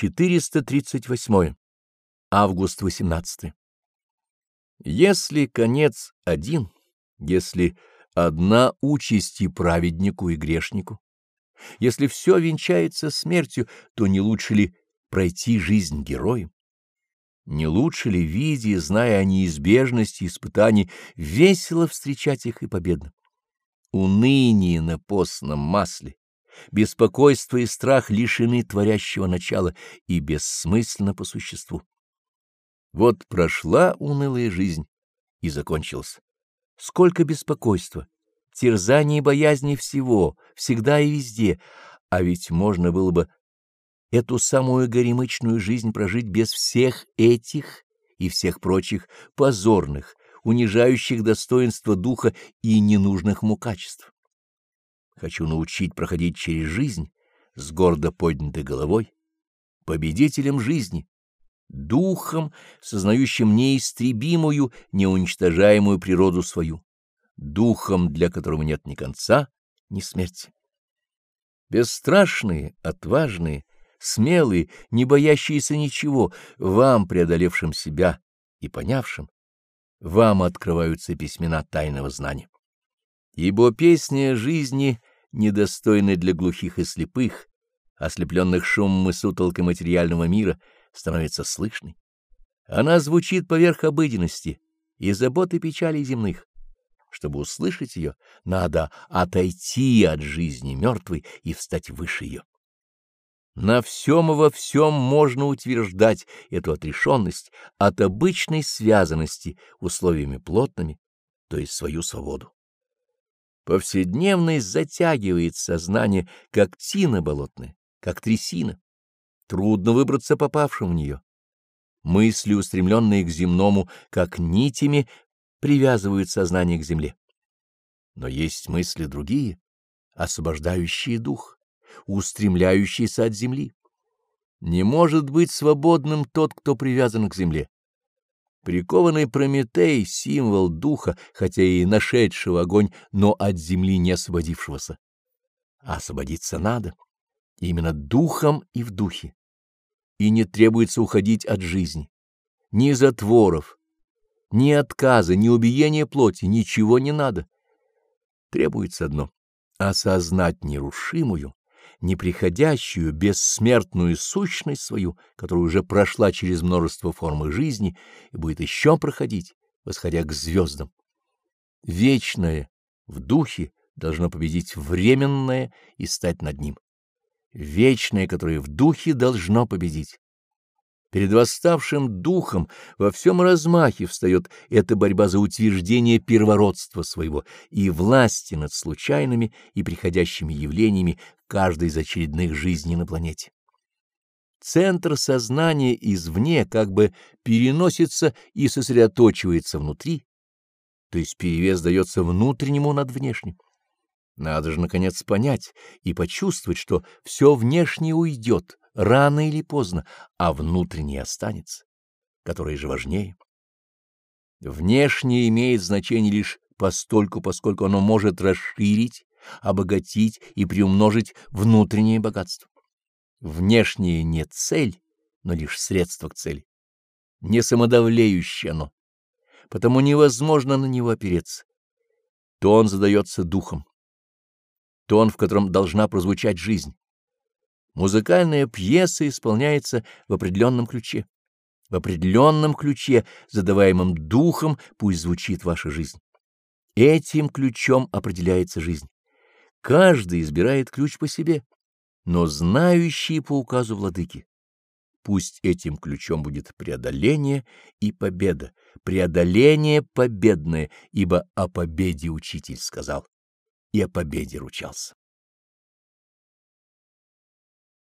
438. Август 18. Если конец один, если одна участь и праведнику, и грешнику, если все венчается смертью, то не лучше ли пройти жизнь героем? Не лучше ли, видя и зная о неизбежности испытаний, весело встречать их и победно? Уныние на постном масле, беспокойство и страх лишены творящего начала и бессмысленно по существу. Вот прошла унылая жизнь и закончилась. Сколько беспокойства, терзаний и боязней всего, всегда и везде, а ведь можно было бы эту самую горемычную жизнь прожить без всех этих и всех прочих позорных, унижающих достоинство духа и ненужных ему качеств. Хочу научить проходить через жизнь с гордо поднятой головой, победителем жизни, духом, сознающим неистребимую, неуничтожаемую природу свою, духом, для которого нет ни конца, ни смерти. Бесстрашные, отважные, смелые, не боящиеся ничего, вам, преодолевшим себя и понявшим, вам открываются письмена тайного знания. Ибо песня жизни недостойна для глухих и слепых, ослепленных шумом и сутолкой материального мира — становится слышной. Она звучит поверх обыденности и заботы печали земных. Чтобы услышать ее, надо отойти от жизни мертвой и встать выше ее. На всем и во всем можно утверждать эту отрешенность от обычной связанности условиями плотными, то есть свою свободу. Повседневность затягивает сознание, как тина болотная, как трясина. Трудно выбраться попавшим в нее. Мысли, устремленные к земному, как нитями, привязывают сознание к земле. Но есть мысли другие, освобождающие дух, устремляющиеся от земли. Не может быть свободным тот, кто привязан к земле. Прикованный Прометей — символ духа, хотя и нашедшего огонь, но от земли не освободившегося. А освободиться надо, именно духом и в духе и не требуется уходить от жизни. Ни затворов, ни отказа, ни убиения плоти, ничего не надо. Требуется одно — осознать нерушимую, неприходящую, бессмертную сущность свою, которая уже прошла через множество форм жизни и будет еще проходить, восходя к звездам. Вечное в духе должно победить временное и стать над ним вечное, которое в духе должно победить. Перед восставшим духом во всем размахе встает эта борьба за утверждение первородства своего и власти над случайными и приходящими явлениями каждой из очередных жизней на планете. Центр сознания извне как бы переносится и сосредоточивается внутри, то есть перевес дается внутреннему над внешним. Надо же, наконец, понять и почувствовать, что все внешнее уйдет, рано или поздно, а внутреннее останется, которое же важнее. Внешнее имеет значение лишь постольку, поскольку оно может расширить, обогатить и приумножить внутреннее богатство. Внешнее не цель, но лишь средство к цели. Не самодавлеющее оно, потому невозможно на него опереться. То он задается духом тон, в котором должна прозвучать жизнь. Музыкальная пьеса исполняется в определенном ключе. В определенном ключе, задаваемом духом, пусть звучит ваша жизнь. Этим ключом определяется жизнь. Каждый избирает ключ по себе, но знающий по указу владыки. Пусть этим ключом будет преодоление и победа, преодоление победное, ибо о победе учитель сказал и о победе ручался.